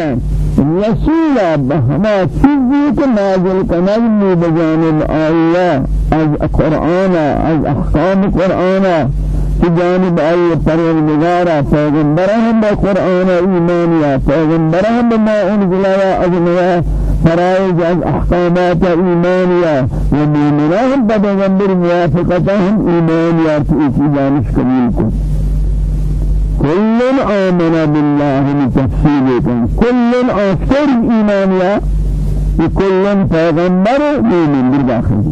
تعالى رسولا بهما چیزی که نازل کنند بجانب الله از قرآن از احکام قرآن کی جانب آئی پروردگارا پیغمبر ہم با قرآن ایمانیا پیغمبر ہم بما انزلا و اجنیا فرائض از احکامات ایمانیا و مومنا ہم با پیغمبر موافقتا ہم ایمانیا تو اسی جانش قبول کو كل آمن بالله لتفصيلكم كل أكثر إيمانيا وكل پیغمبر مؤمن بالداخل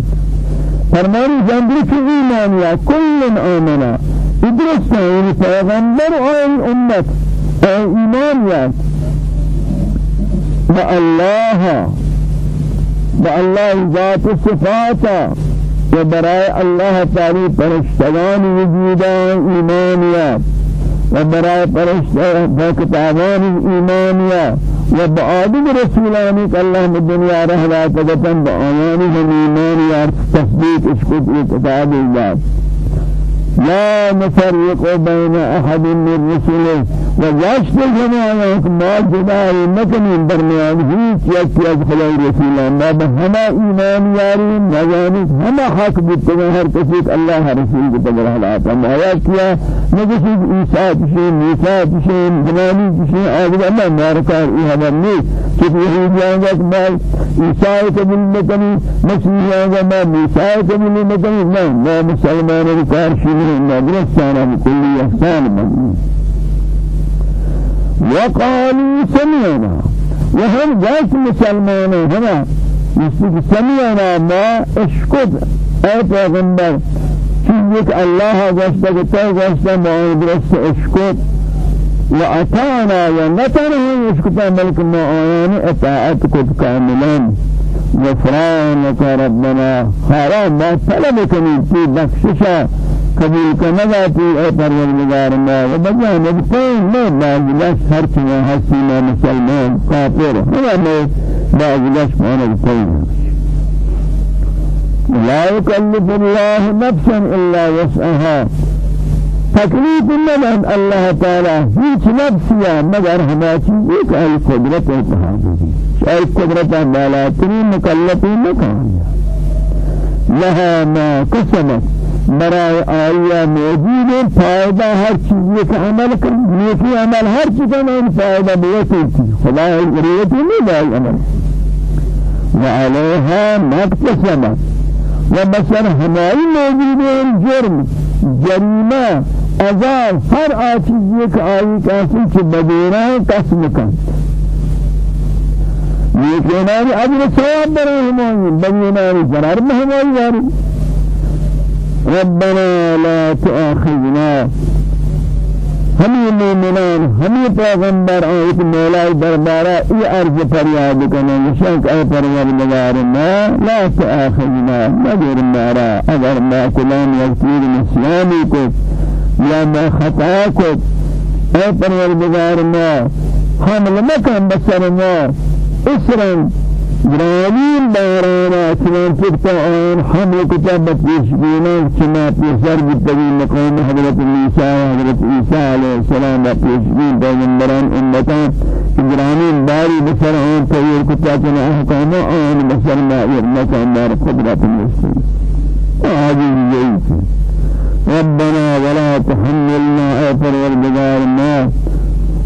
فرمانی جنبی که ایمانیا كل آمنا ادرس این پیغمبر و امت. ایمانیا با الله با الله ذات صفاتا و الله تعالی پرشتگان وجودان ایمانیا و برای پرشتگان کتابان ایمانیا و بعادی رسولانی که الله من دنیا رهلا تگتن با آیانی هم ایمانیا تصدیق اشکت کتاب الله لا نفرق بين أحد من رسله. وجاشت الجماعة ما جدائي مكن درمیان هیچ یکی از خدای رسول ما به همه ایمان یاری نجانید همه حق بیتگه هر الله رسول بیتگه حالات ما آیات کیا. نجسی عیسیٰ کشی نیسا کشی جنانی کشی آدھر اللہ مارکار ای نیست. کہ یہی جانگا کہ ما عیسیٰ مسیح جانگا ما نیسا قبول مکنی نا ما مسلمان کار شنی مدرسانا بكل إحسان مجنون وقالوا سمعنا. وهم جاس مسلمان هنا. يسيك سمعنا ما اشكد أي پیغمبر چیزی الله جسد تا جسد ما درست اشكد وأطعنا ونتنه اشكد ملك ما آيان اطاعت كاملا غفرانك ربنا. حرام ما طلب کنی في بخششا قبول کنگا تو اے پروردگار ما. و بجانب کوئی میں باغلش ہر چیز ہستی میں مسلمان کافر. ہوا میں باغلش مانا کوئی لا يكلف الله نفسا إلا وسعها. تكليف من الله تعالى هيك نفسيا مگر ہما چیز. ایک ای قدرت اتحادی ای قدرت بالاتری مکلفی مکان. لها ما قسمت. برای آیا موجود فائدہ ہر چیز کا عمل کر نیکی عمل ہر چیز کا ان فائدہ بیتی خدا ریت نہیں دائی عمل. وعليها مكتسبت وبصر ہماری موجود جرم جریمہ عذاب ہر آچیز ایک آئی کاسی چی بدیرہ قسم کن نیکنانی عجر ثواب برای ہماری بدینانی ضرر میں ہماری واری ربنا لا تؤاخذنا. ہمیں مومنان ہمیں پیغمبر آیت مولا دربارہ ای عرض فریاد کرنے شک اے پروردگار ما لا تؤاخذنا. مگر مارا اگر ما کلام یغفیر نسیانی کو یا ما خطا کو اے پروردگار ما حمل مکن بسر اسرن جرانين بارانا چنان فرتا آن حمل کتاب پیش بینا چنا پیسر بتگی مقام حضرت عیسیٰ حضرت عیسیٰ علیہ السلام پیش بین پیغمبران امتان. جرانين باری بسر آن تغیر کتاب چنا احکام آن بسر مائر مکان دار قدرت مسلم هذه الجيش ربنا ولا تحملنا اثر والبدار ما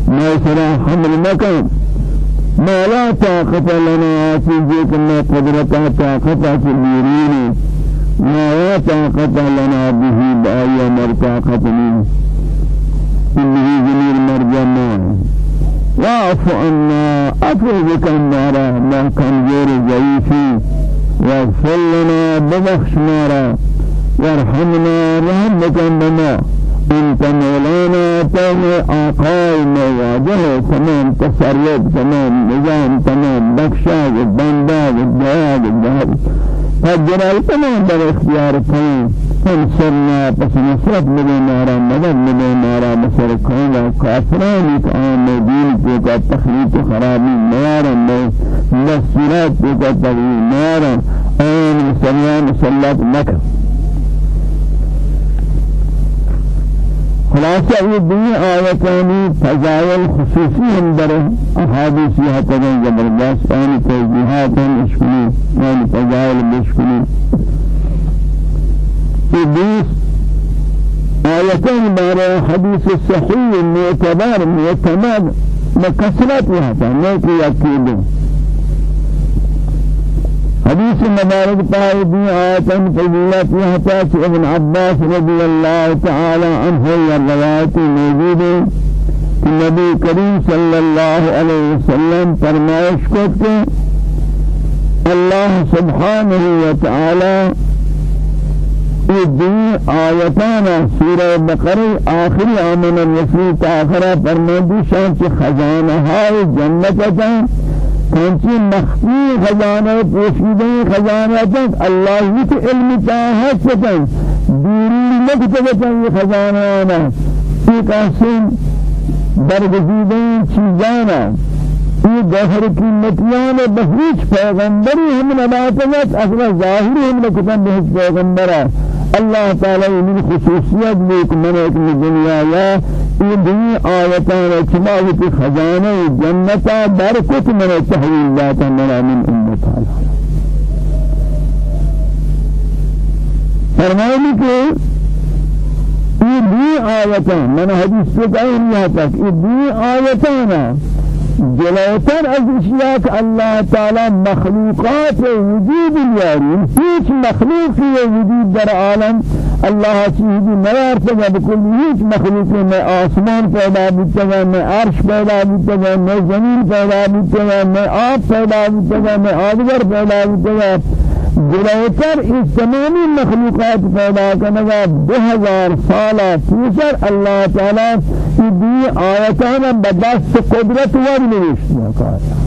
ما سرى حمل مكان ما لا طاقة لنا چیزی ما قدرتا طاقتا سبیرین ما لا طاقة لنا به بآیا مرطاقت من إنه زمير مرجمان واعف عنا أفو بك النارا ما كمزور ضعيفي واغفر لنا ببخش نارا. وارحمنا رحمك بنا. انت مولانا تم آقای مواجه تمام تصرف تمام نظام تمام بخشا و بندا و دعا و دعا فجرال تمام در اختیار تمام. انصرنا پس نصرت مدے مارا مدد مدے مارا بسر کھوگا کافرانی کا آن دین کو کا تخلیق خرابی مارا مسیرات کو کا تغییر مارا. آن خلاصہ یہ دنیا آیتانی فضائل خصوصی ہم در احادیثی حتگیں زبردست یعنی توجیحات ہم اشکلی یعنی فضائل بشکلی یہ بیس آیتان بارے حدیث صحیح معتبر معتمد مکسرت یہاں نیکی یقیدوں حديث مبارك پائے دی آیتن فضیلت یہ ابن عباس رضي الله تعالى عنه یا روایت موجود نبی کریم صلی اللہ علیہ وسلم فرمائش کو کہ اللہ سبحانہ وتعالى دین آیتانا سورہ بقرہ آخری آمن الرسول تاخرہ فرمودی شان کہ خزانہ ہائی کنچی مخفی خزانہ پوشیدہ خزانہ تک اللہ ہی کے علم چاہت سکن دوری لکتبتن یہ خزانہ آنا یہ قاسم برگزیدہ چیزانا یہ گوھر قیمتیان بہیچ پیغمبری ہم نباتنت أصلا ظاہری ہم لکتن بہت پیغمبرہ اللہ تعالی من خصوصیت لیک من ایک دنیا یا یہ دنیا آیتان اچماوی کی خزانہ جنتا برکت من تحویل ذاتا منا من امت فرمائنی کہ یہ دی آیتان من حدیث سے کہیں یہاں تک یہ دی آیتانا جلوتر از اشیاء کہ اللہ تعالی مخلوقات وجود یاری. هیچ مخلوقی وجود در عالم اللہ چیزی نیار تگا بکل هیچ مخلوقی میں آسمان پیدا بیتگا میں عرش پیدا بیتگا میں زمین پیدا بیتگا میں آب پیدا بیتگا میں آدگر پیدا بیتگا جلوتر اس تمامی مخلوقات پیدا کرنے دو ہزار سالہ پیشر اللہ تعالی کی دی آیتان بدست قدرت ور نوشتنا کارا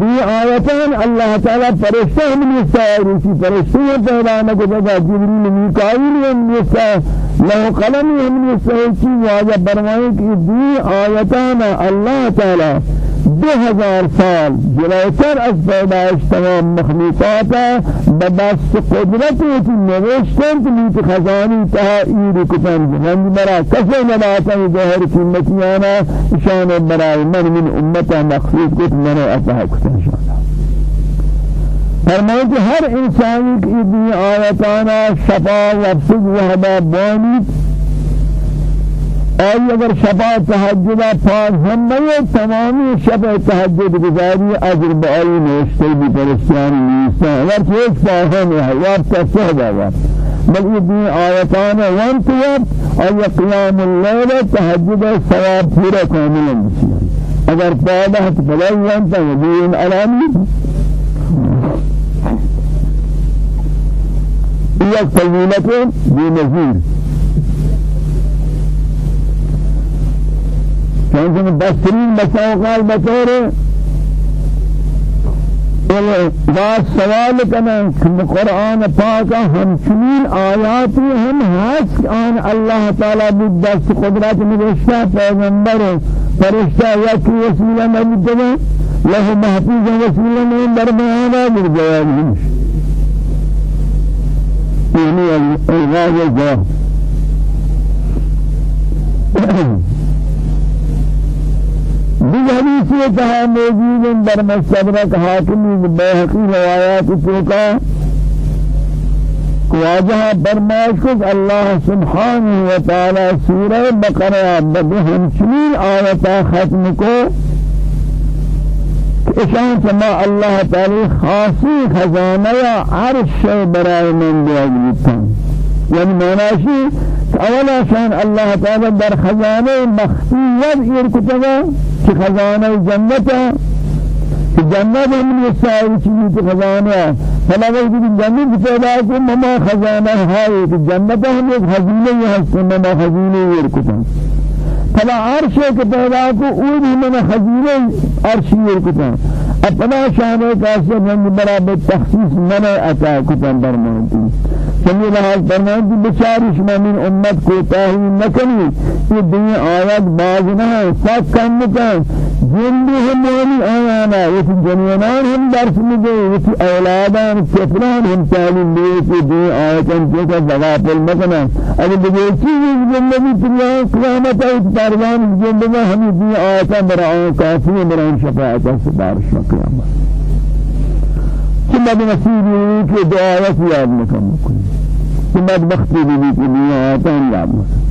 دی آیتان اللہ تعالی فرشتہ ہم نستا روسی فرشتہ پیدا نہ کو جگہ جبریل میکائیل ہم نستا لو قلم ہم نستا چیز واجہ برمائے کہ دی آیتان اللہ تعالی دو هزار سال جلوتر از پیدایش تمام مخلوقات بدست قدرت کی نوشتن که نیت خزانی تها ایر کتن جهند برا کسی نباتا ظاهر قیمتیانا شان برای من من امتا مخصوص کت من اتا کتن شانا فرمائے کہ ہر انسانی کی دی آیتانا شفا لفظ وحبا بانیت آئی اگر شبا تحجد پاک ہم نہیں تمامی شب تحجد گزاری أجر بآئی نوشتے بھی پرستیانی نیستا اگر چیز پاہم ہے وقت صحبہ وقت بل یہ دین آیتان وانت وقت آئی قیام اللیل تحجد ثواب پورا کاملا بسی اگر تو فلائی وانتا ودین علامی یک فضیلت دی نظیر. چونکہ بسرین مساوقات بطور بات سوال کرنا کہ قرآن پاک ہم چنین آیاتی ہم حس آن اللہ تعالی بدست قدرت نوشتہ پیغمبر فرشتہ یا کی وسیلہ نبی دے له محفوظ وسیلہ میں درمیانہ در جواب ہمش یعنی الغاز الجواب حدیث کہا موجود در مستدرک حاکمی بیحقی روایات چوکا واجہ برماش کو اللہ سبحانہ و تعالی سورہ بقرہ بہم چنین آیتا ختم کو اشان سما اللہ تعالی خاصی خزانہ عرش برائے من دیگلیتا یعنی معناشی أولا شان اللہ تعالی در خزانہ مخفیت ارکتگا کہ خزانہ جنت ہے کہ جنت ہم یہ ساری چیزیں کہ خزانہ ہے فلا کہ جنت پیدا کو مما خزانہ ہے کہ جنت ہم ایک خزینہ ہے مما خزینہ یہ رکھتا فلا عرش کے پیدا کو اود من خزینہ عرش یہ رکھتا اپنا شان کا رنگ برابر تخصیص من عطا کتن برمانتی سمی لحاظ فرمائیں کہ بچاری شما من امت کو تاہی نکنی یہ دنیا آیات باز نہ ہے ساتھ کم نکن۔ جندي هم ولي آيانا يتي جنينان هم درس مجھے يتي اولادان كفران هم تعلیم لئے دي آياتان جيسا زغاف المكنا اگر بجے چیز جنبی تلیان قیامت آیت پروان جنبی ہمیں دي آياتان برعون کافی برعون شفاعتا سبارش قیامت۔ ثم بنصيبه في دعاء ياد مكمل ثم بختي بي في آياتان ياد مكمل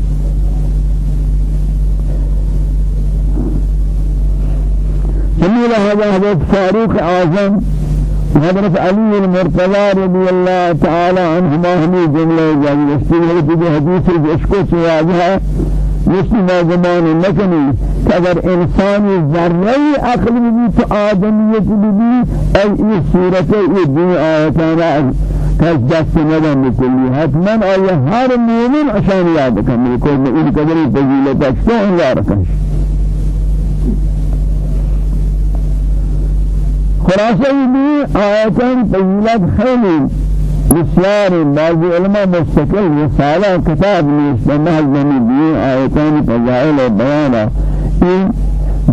جميل هذا حضرت فاروق اعظم حضرت علي المرتضى رضي الله تعالى عنهما هم جملة جاي يستوي في حديث جشكو سواجها يسمى زمان مكني اگر انسان ذره عقل بھی تو آدمیت بھی ای یہ صورت یہ دین آیتانا کس دست ندن بکلی حتما آیا ہر مومن عشان یاد کنی؟ کوئی ان قدر فضیلت اکتا ان یار کنش خلاصه بھی آیتان فضیلت خیلی بسیار بعض علماء مستقل رسالة كتاب نیست. محض نمی آیتان فضائل و بیانا این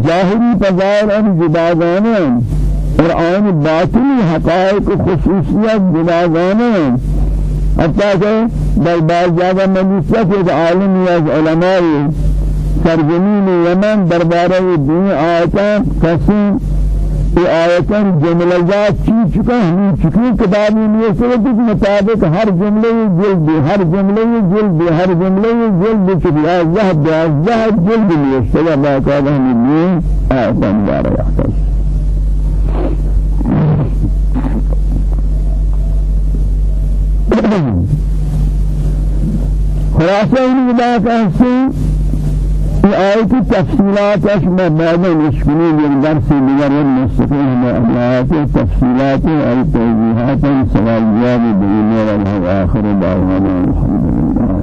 ظاهری فضائل آن جداگانے قرآن باطنی حقائق خصوصیت جداگانے حتى کہ در بعض جگہ مجلسیت ایک عالمی از علماء سرزمین یمن دربارہ دین آیتاں کسی یہ آیتاں جملہ جات چی چکا ہمیں چکی کتابی میں سے کہ مطابق ہر جملے جلد ہر جملے جلد ہر جملے جلد چکی اللہ اللہ جلد میں سے اللہ کا ہمیں آیتاں بارے یحتاج خلاصہ ان بات ہے في آية التفصيلات أشبه بعض المشكلين من درس مجرد مستقيم من آيات التفصيلات أي توجيهات سوال جواب بإذن الله آخر دعوانا الحمد لله.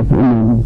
اختلاف امام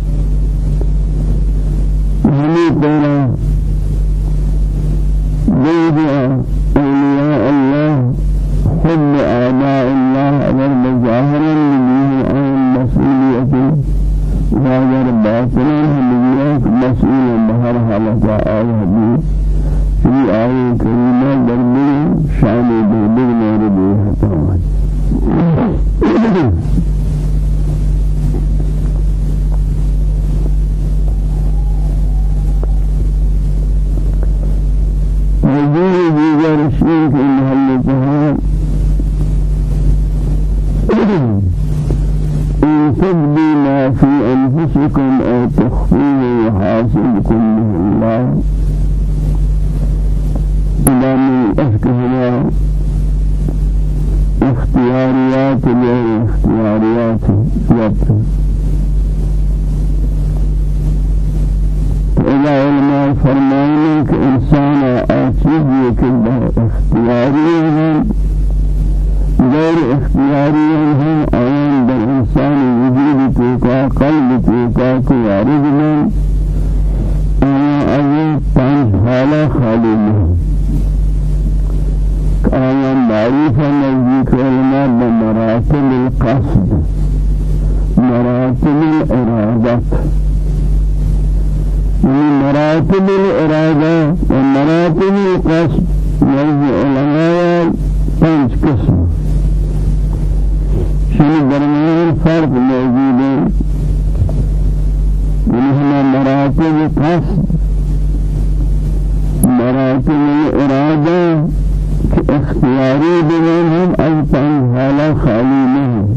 بمنهم أن تنهل خليلهم.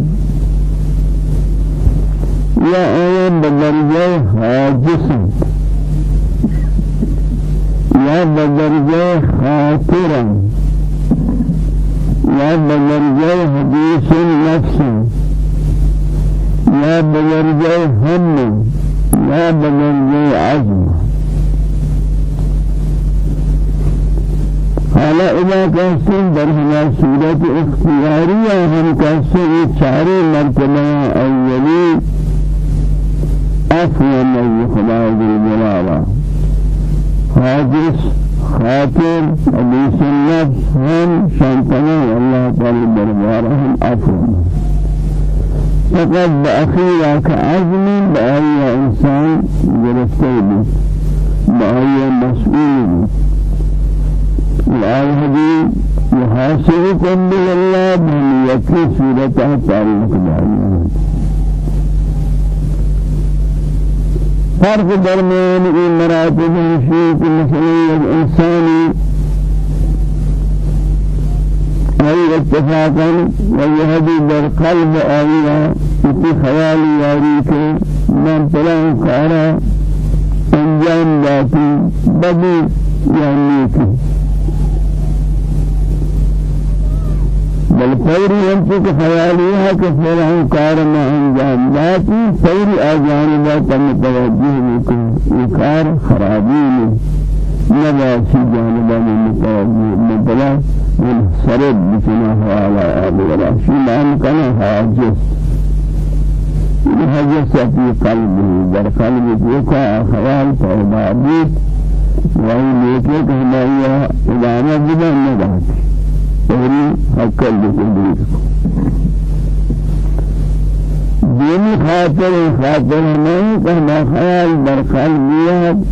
يا أيها بدرجة حاجس يا بدرجة خاطرا. يا بدرجة حديث نفس. يا بدرجة هم. يا بدرجة عزم. حالا اگر کسی در ہمیں صورت اختیاری یا هم کسی چاره مرتبه اولی افو نبی خدا جلالا حاضر خاطر ابی سنت هم شانتنے الله تعالی در دربارہ هم افو فقط بأخيرا كعزم بأي إنسان جلسته بأي مسئول بود؟ الآن يحاسبكم الله من يكفي سورة تعلق دارين فرق درمان المراتب مراتب شیء الإنساني أي اتفاقا ويهدي بالقلب آية في خيال ياريك من فلان كارا انجام ذاتي بدي يعنيكي بل فوری خیالی ہے کہ میں انجام داتی فوری آجانبہ تم توجہ لکن یہ کار خرابی میں نباسی جانبہ میں مبلا من سرد بسنه على آل ولا لأن كان حاجز حاجز في قلبه در قلبه يقع خيال پیدا بود وہی لیکے کہ ہماری ادامہ بنا نہ پہلی حقل بکل دینی خاطر خاطر نہیں کہ ہمارا خیال در قلبیت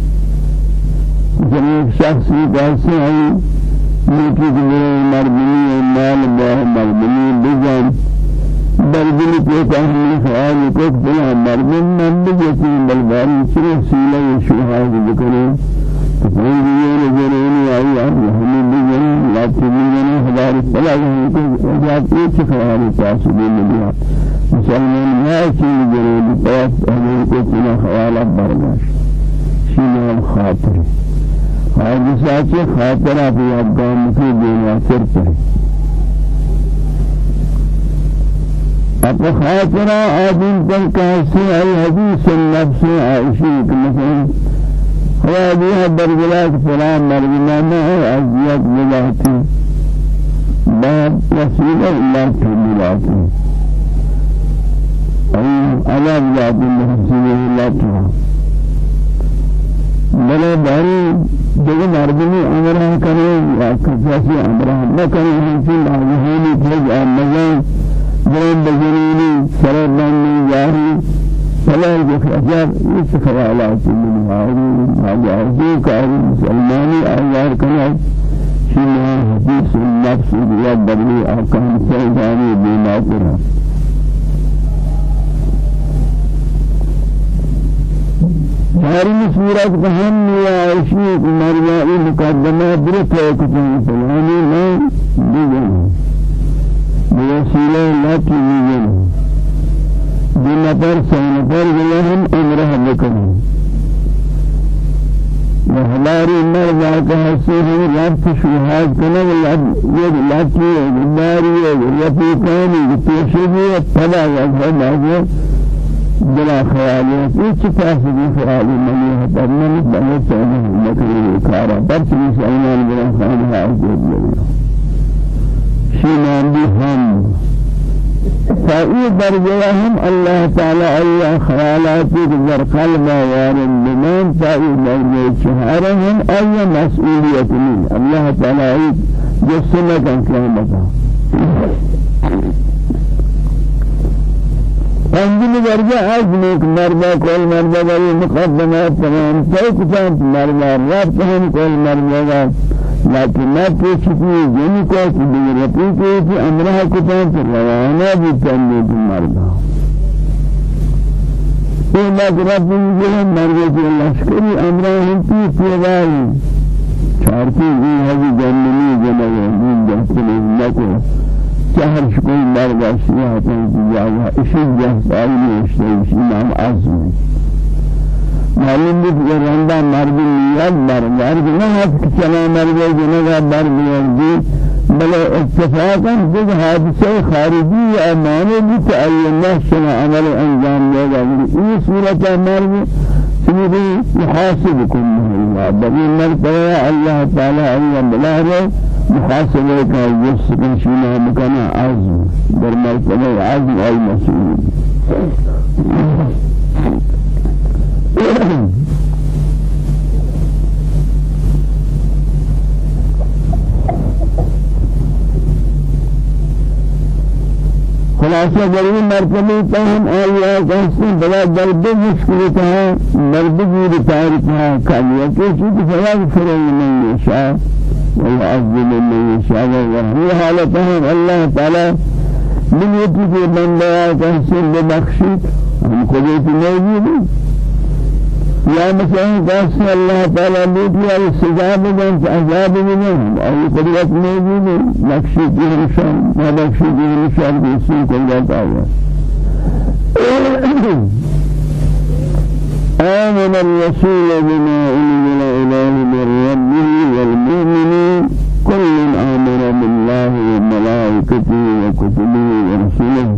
جب ایک شخصی کیسے ہیں نیکی میرے مردمی مال باه مردمی بجان بردلی کے تحمیل خیال کو بلا مردم من بجتی بلباری چرے سیلہ شوہا ذکرے فقال لي نجرين يا الله هم بيجن لا تبيجن هزار فلا يمكن جاب إيش خيار تاسبين لله مسلمان ما شيء نجرين بس أنا كنت ما خيال برماش شيء خاطر حادثة کے خاطرہ بھی افغان کی بناثر پر اب خاطرہ آدم تل کیسے الحدیث النفس عائشی مثلا هذه برجلات فلان مرجلانة أزياد ملاتي باب وسيلة إلا تملاتي أي على بلاد المحسنين إلا تملاتي بلے باری جگہ مردمی عمرہ کرے یا کسی عمرہ نہ کرے ہمیں لاہونی پھر آمزان جرم بجنینی سرر بانی جاری فلا يخرجان إيش خيالات من هذه مجازي كار مسلماني أيار كنا شما حديث النفس بيد بدري أحكام سيداني بما ترى هذه سورة كهم يا عشيق مريم مقدمة بريتها كتير فلاني ما بيجي بوسيلة لا تيجي بنفر سنفر لهم امره بکنی و ہماری مرضا کا حصے ہیں رفت شہاد کنا یہ لاتی ہے بیماری ہے رفیقانی پیشگی ہے پدا ہے باغ بلا یہ چپا سے خیالی؟ منی پر من بنے چاہیے مکری کارا. پر چلی سلمان بلا خان ہے شیمان بھی ہم فأي درجة هم الله تعالى أي خيالاتي در قلب وارد بمان فأي درجة شهرهم أي مسؤولية من الله تعالى جسمة درجہ از نیک مردہ کل مردہ بری مقدمات تمام. سوک چانت مردہ رب ہم کل مردہ لكن ما پوچھتی یعنی کو کہ دیگر پوچھتی کہ امرہ کو پانچ روانہ بھی چلنے کی مردہ یہ لگ رب یہ مردہ کی لشکری امرہ ہم پی پیوائی چارتی یہ ہے جننی جنگی دین جہتنی لکو چهر شکوی مرگا شیعتا جاگا اشی جہتائی میں اشتائی نام عظم معلوم بھی کہ رندا مرد نیت بر مرد نہ ہے کہ چلا مرد جنگا بر میردی بل اتفاقا جز حادثه خارجی یا معنی بھی تعین شنا عمل انجام گا یہ صورت مرد سیدھی محاسبكم الله بل مرتبہ اللہ تعالی علیہ بلارے محاسبه کا جس شنا مکان عزم. در مرتبہ عزم آی مسئول. خلاصہ بڑی مرتبہ تاہم آیا کہتے بلا درد مشکل تھا درد گیر تاریخ تھا کالیہ کہ چیز فلاق فرنگ من يشاء ويعظم من يشاء وهي حالتهم الله تعالى من يتجي من لا تحسن ببخشي هم قدرت موجود یا مثلا قص اللہ تعالی بیٹی ہے سزا بدن عذاب بدن اور قدرت موجود ہے نقشی کی نشان نقشی کی نشان ہے آمن الرسول بما أنزل إليه من ربه والمؤمنين كل آمن بالله وملائكته وكتبه ورسله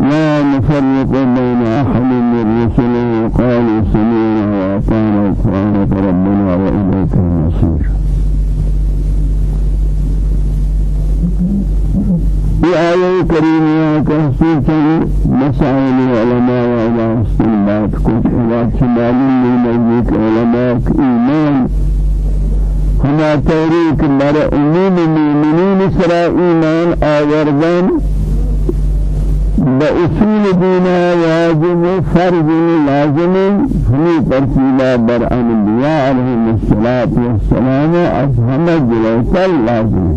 لا نفرق بين أحد من رسله وقالوا سمعنا وأطعنا غفرانك ربنا وإليك المصير. في آية كريمة كهسوكا مسائل العلماء وإلى استنباط كنت إلى شمال من مجيك علماء إيمان. هما توريك مر أمين المؤمنين سرى إيمان آوردان بأصول دينا واجب فرض لازم همي ترتيبا بر أنبياء عليهم الصلاة والسلام أفهم جلوتا لازم.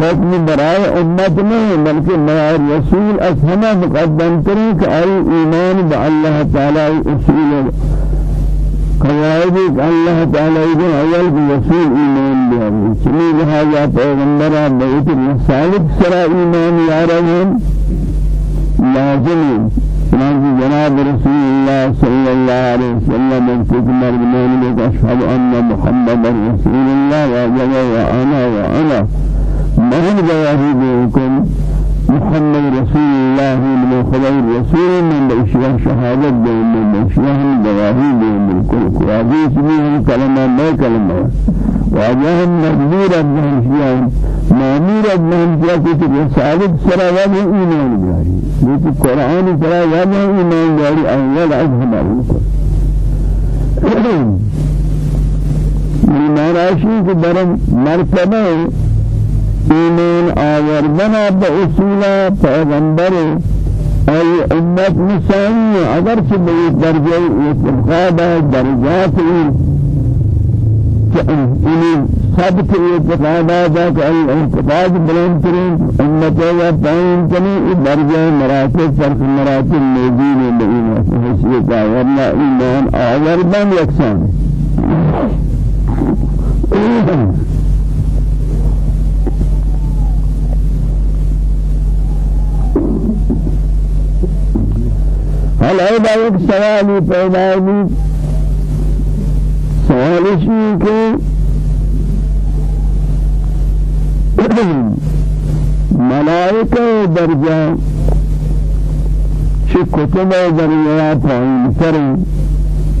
حکم برای امت نہیں بلکہ میں رسول اسما مقدم کریں کہ ای ایمان بالله تعالی اصول قواعد الله تعالی کے اول رسول ایمان بیاری چنی لہذا پیغمبر بیت الرسالت سرا ایمان یارہم لازم چنانچہ جناب رسول الله صلی اللہ علیہ وسلم کے مرمان میں اشهد ان محمد رسول الله واجب وأنا وأنا من جواهي بكم محمد رسول الله من خلال رسول من بشيء شهادة بهم من بشيء جواهي بهم بالكل وهذه سميهم كلمة ما كلمة. وأجاهم مجبور أبنهم شيئا مامور أبنهم شيئا كنت رسالة سرى وما إيمان جاري كنت القرآن سرى وما إيمان جاري أول أجهم أبنكم من راشي كبرم مرتبه ایمان آوردن به اصول پیغمبر ای امت مساوی اگر چه به درجه استفاد درجات این ثبت اعتقادات که اعتقاد بلند ترین امت یا پایین کنی درجه مراتب فرق مراتب موجود به این حیثیت ورنه ایمان آوردن یکسان هل ایدا ایک سوالی پیدا ہوئی سوال اسی کہ ملائکہ درجہ چه کتب درجہ پایین کریں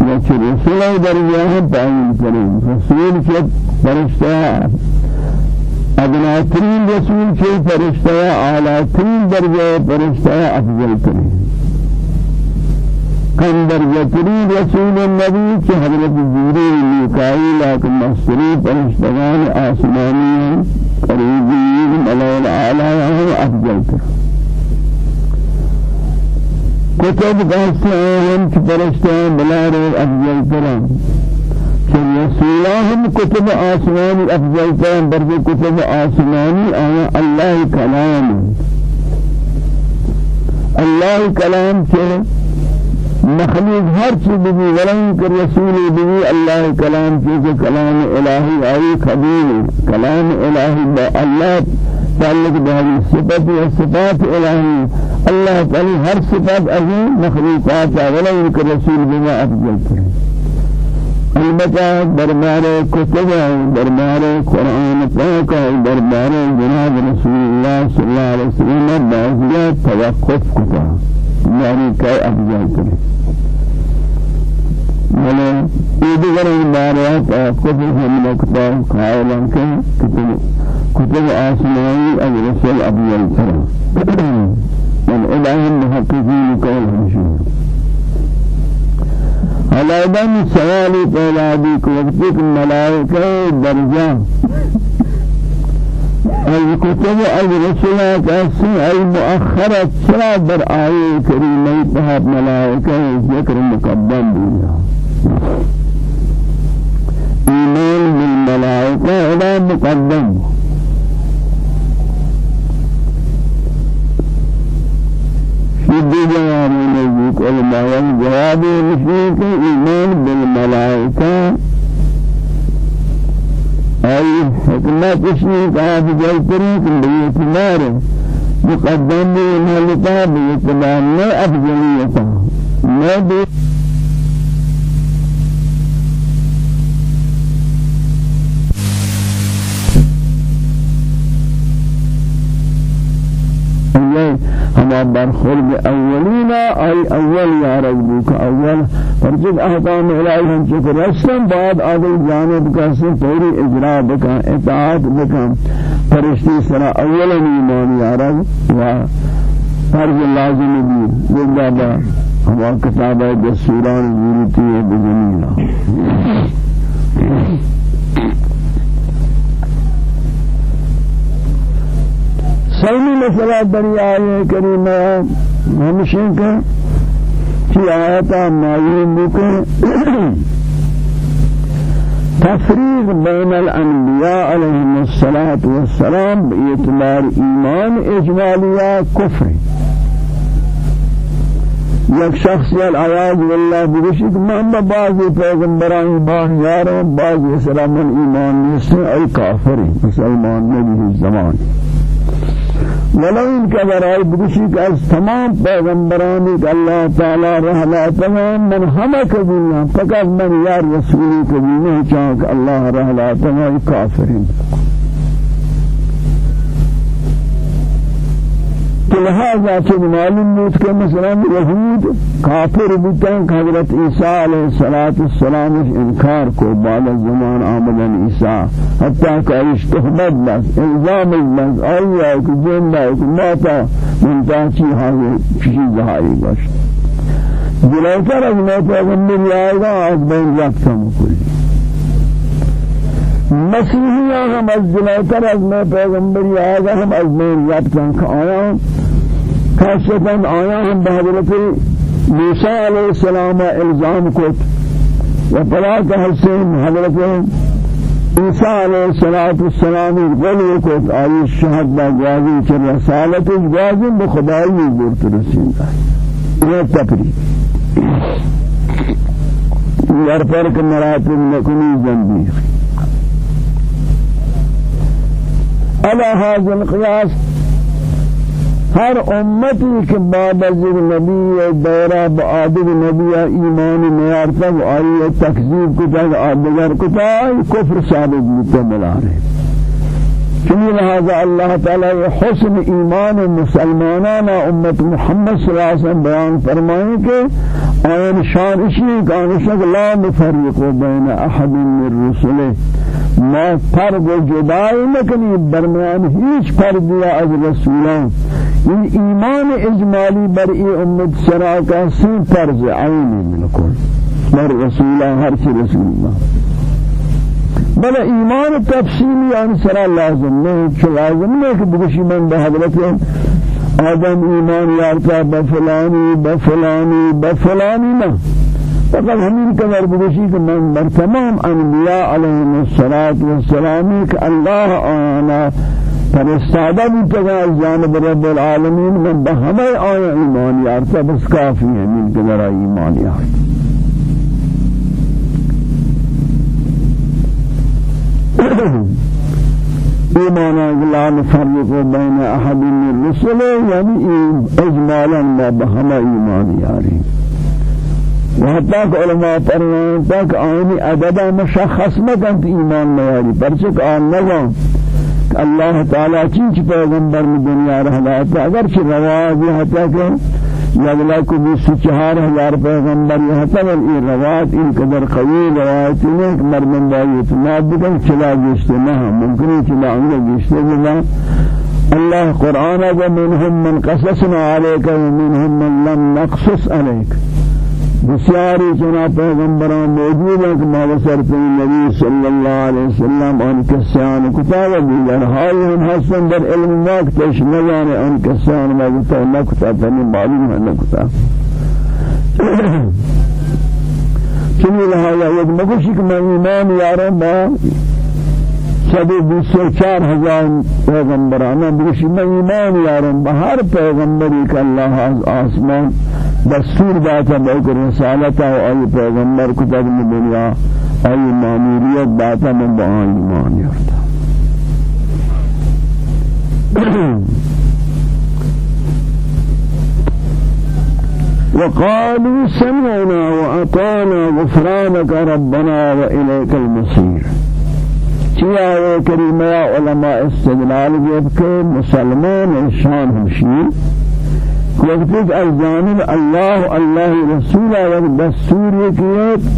یا چه رسول درجہ پایین کریں رسول چه فرشتہ ادناترین رسول افضل کریں كان درجترين رسول النبي كحضرت جبريل ميكائيل لكن مصري فرشتغان آسماني قريبين ملائل الأعلى وهو أفضل كتب قاسم فرشتغان بلار أفضل كرام رسولهم كتب آسماني أفضل كرام برضو كتب آسماني آية الله كلام الله كلام كلام مخلوق هر چیز بھی ولن کر رسول بھی اللہ کلام چیز کلام الہی آئی خبیر کلام الہی با اللہ تعلق بهذه الصفات والصفات الهي الله تعالى هر صفات عظيم مخلوقات ولن كر رسول بما افضل كره البته دربار کتب دربار قرآن پاک دربار جناب رسول الله صلی الله علیه وسلم بعضی توقف کتا۔ یعنی کہ أفضل کرے ولا يدغر البارات خذ هم الكتاب قائلا كتب كتب آسماني الرسول أبي الكرم من إله المحققين قولهم شيء على دم سوالي پیدا بھی کو وقت ملائکہ درجہ الكتب الرسول كاسم المؤخرة سلا بر آية كريمة تهاب ملائكة ذكر مقدم بها إيمان بالملائكة إلى مقدم. فرمایا جواب مشرک ایمان بالملائکہ أي حكمت اسمي كافي جل طريق بيتمار مقدم بمهلتا بيتمار ما أفضليته ما بي ہما برخورد اولینا ای أول یارک بوک أول. فرجد احکام الہی ہم چکر رسم بعد آدل جانب کا سن پوری إجرا بکا إطاعت بکا فرشتی سرا اولا ایمان یارک و فرض لازم بھی لگا با ہما کتابہ دستوران زورتی بزنینا سومی مسئلہ بری آئے کریمہ ہمشن کا کی آیتا معلوم بکن تفریق بین الانبیاء علیہم الصلاة والسلام باعتبار ایمان اجمالیہ کفر یک شخص یا العیاض والله بگوشی که من با بعضی پیغمبران ایمان یارم بعضی اسلام ایمان نیستن ای کافری مسلمان نبی زمان برائے بگشی کہ از تمام پیغمبرانی کہ اللہ تعالی رحلہ تمام من ہمہ قبولنا فقط من یا رسولی قبولنا چاہک اللہ رحلہ تمام کافرین لہذا چھ معلوم بود کہ مثلا یہود کافر بودن کہ حضرت عیسیٰ علیہ السلام انکار کو بعد زمان آمدن عیسیٰ. حتی کہ ایش تحمد بس الزام بس آیا کہ جنہ کہ ماتا منتا چی حاضر چیز ہائی باش. جلوتر از میں پیغمبر آئے گا از بین رکھتا مکلی مسیحی ہم از جلوتر از میں پیغمبر آئے گا ہم از بین رکھتا کہ آیا خاصتا آیا ہم بحضرت موسیٰ علیہ السلام الزام کت و پلا کہ حسین حضرت عیسیٰ علیہ السلام قول کت آئی شہد با گوازی چر رسالت گوازی بخدایی بورت رسیدہ یہ تپری یار کہ مراتب نکنی زنبیخ على هذا القياس ہر امتی کے بعد از نبی دورہ بعادر نبی ایمان میار تک آئی تکذیب کو تک آدگر کو تک کفر ثابت متملا رہے چنی لہذا اللہ تعالی حسن ایمان مسلمانان امت محمد صلی اللہ علیہ وسلم بیان فرمائیں کہ آئین شانشی کانشک لا مفرق بین احد من رسله ما فرق جدائی نکنی برمیان هیچ فرق از رسولان۔ این ایمان اجمالی بر امت شراکا سی فرض عینی بالکل بر رسول هر چی رسول الله بل ایمان تفصیلی آن سرا لازم نہیں چو لازم نہیں کہ بگشی من بحضرت آدم ایمان یارتا بفلانی بفلانی بفلانی نہ فقط همین قدر بگشی کہ من بر تمام انبیاء علیهم الصلاة والسلام کہ اللہ آنا فرستادہ بھی تگا جانب رب العالمین من بہمے آیا ایمان یارتا بس کافی ہے من ذرا ایمان یارتا ایمان لا نفرق بین أحد من رسل یعنی اجمالا ما بہمے ایمان یاری وحتى علماء فرمان تک آنی عدد مشخص مکن ایمان میاری پرچک آن نظام اللہ تعالی چیز پیغمبر میں دنیا رہا تھا اگر چھ رواج یہ تھا کہ یگلا کو بیس چہار ہزار پیغمبر یہ اور یہ روایت ان قدر قوی روایت ہے کہ مرمن بائی اعتماد بکن چلا گشتے نہ ممکن ہے چلا انگے گشتے بلا اللہ قرآن ومنهم من قصصنا عليك ومنهم من لم نقصص عليك بسیاری چنا پیغمبران موجود ہیں کہ مابسرت نبی صلی اللہ علیہ وسلم ان کسیان کتاب دیگر حال ہم حسن در علم ماک تش نجانے ان کسیان مابسر نکتا تنی معلوم ہے نکتا چنی لہذا یک مگوشی کہ میں ایمان یارم با سبی بیس و چار ہزار پیغمبران بگوشی میں ایمان یارم با ہر پیغمبری کہ اللہ آسمان دستور داتا بلک رسالتا و ای پیغمبر کتب دنیا ای ماموریت داتا من با آن ایمان یارتا وقالوا سمعنا وأطعنا غفرانك ربنا وإليك المصير. چیا کریمہ علماء استدلال جب کہ مسلمان شان ہمشی وقت از جانب اللہ اللہ رسول و دستور کیت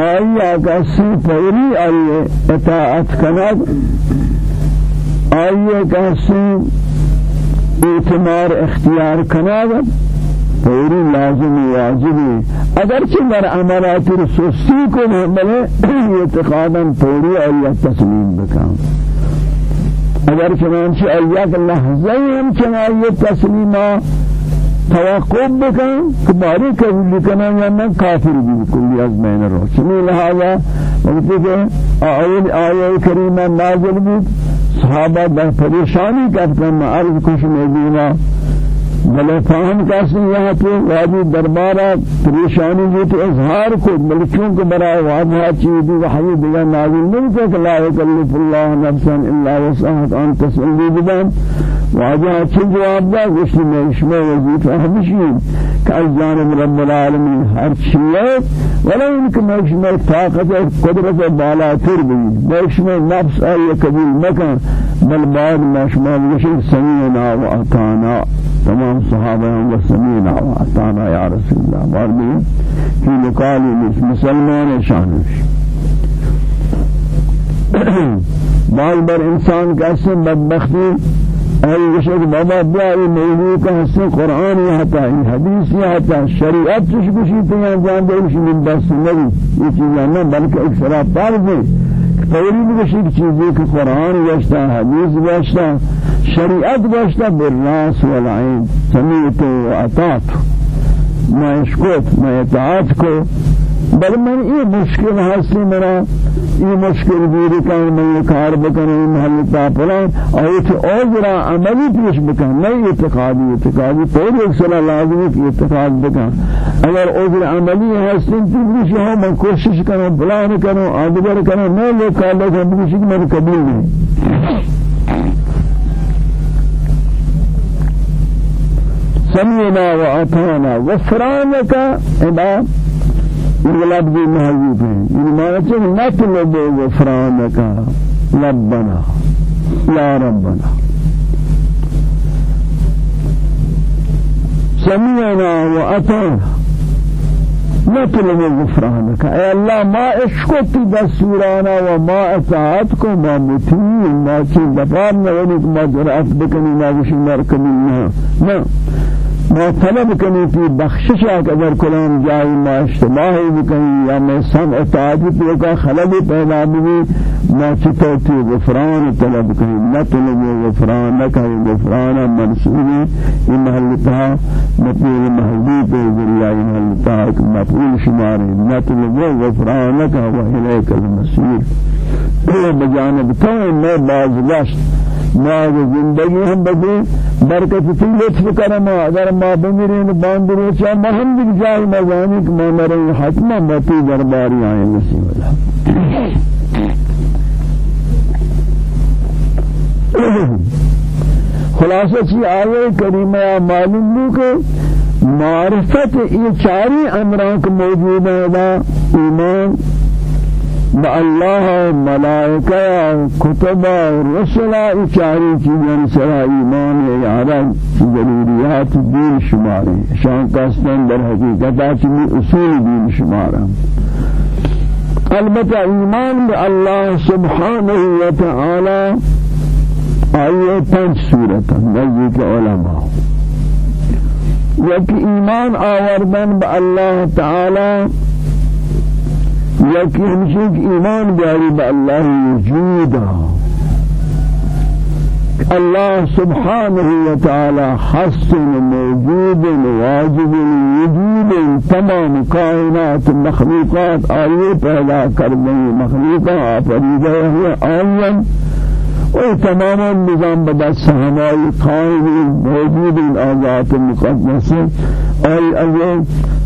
آیا کسی پوری آئیے اطاعت کنگ آئیے کسی اعتمار اختیار کنگ پوری لازم واجبی اگر چه در عملات رسوسی کو بلے اعتقادا پوری آیا تسلیم بکن اگر چنانچہ ایک لحظه ہم چنائی تسلیمہ توقف بکن کہ باری قبول کنا یا نہ کافر بھی کلی از بین رو چنی لہذا وقتی کہ آیت آیہ کریمہ نازل بود صحابہ در پریشانی کرتے ہیں عرض کچھ نہیں بلے فاہم کسی یہاں پہ وادی دربارہ پریشانی جو تو اظہار کو بلے چونکہ برای واضح چیزی وحی دیگر نازل نہیں کہ لا یکلف اللہ نفسا الا وسعت ان تسلی بدن۔ واضح چیز جواب دا گوشت میں اشمع وظیفہ ہمشی کہ از جانب رب العالمین ہر چیز ولا يمكن اشمع طاقت قدرت بالا تر بھی۔ میں اشمع نفس آئی قبول مکن بل بعد ما شمال گوشت سمینا و اطانا تمام صحابہ ہم سمینا وعطانا یا رسول اللہ بارمی کی لقالی مسلمان شانش بال بر انسان کا اسم بدبختی ای وشک بابا بیاری موضوع کا حسن قرآن یہتا ہے حدیث یہتا شریعت چش کشی تیان جان دے وشی من دست نبی یہ چیزیں نہ بلکہ ایک شراب فوری بکشی چیزی کہ قرآن گشتا حدیث گشتا شریعت بالراس والعين سمعت وأطعت ما اشکوت ما اطاعت بل من یہ مشکل حاصل منا یہ مشکل دیر کن میں یہ کار بکنوں محل تا پلان اور تو اوزرا عملی پیش بکن؟ نہیں اعتقادی اعتقادی تو ایک صلاح لازمی کی اعتقاد بکن. اگر اوزر عملی حاصل تو بھی ہوں میں کوشش کروں پلان کروں آدگر کروں میں لوگ کار بکن بھی میں قبول نہیں سمعنا وأطعنا غفرانك إذا لفظ محذوف ہے یعنی معنی نطلب غفرانك ربنا يا ربنا۔ سمعنا وأطعنا نطلب غفرانك اے اللہ ما اشکت دستورانا و ما اطاعت کو ما مطیع ما چی دفار نوانی ما جرأت بکنی ما وشی مرکمی نا ما طلب کنی کی بخشش اگر کلام جائی ما اشتباہی بکنی یا میں سم اطاعتی کا خلل پیدا بھی ما چتوتی غفران طلب کنی نطلب غفران نکا غفران منصوبی این محلتها مطلوب محلوب ذریعہ محلتها مفعول شماری. نطلب غفران نکا و الیک المسیر بجانب تو میں باز گشت۔ ما زندگی ہم بدے برکت تی لطف کرم اگر ما بمیرین باندرے چا ما ہم بھی جائے مزانی کہ ما مرے حتما متی درباری آئے نصیب اللہ۔ خلاصہ چی آیے کریمہ معلوم ہو کہ معرفت یہ چاری امران کو موجود ہے۔ ایمان با الله ملائکه کتب رسل اچاری چیزیں سرا ایمان یارا ضروریات دین شماری شان کستن در حقیقت چمی اصول دین شمارا البته ایمان الله سبحانه و تعالی آیه پنج سورت نزدیک علماء۔ یک ایمان آوردن به الله تعالی یکی ہمشہ ایمان بیاری با وجودا الله سبحانه وتعالى حسن موجود واجب وجود تمام کائنات مخلوقات آئیے پیدا کر دیں مخلوقات آفریدہ ہے آئین اور تمام نظام بدست ہماری قائم موجود آزات مقدس. اور اگر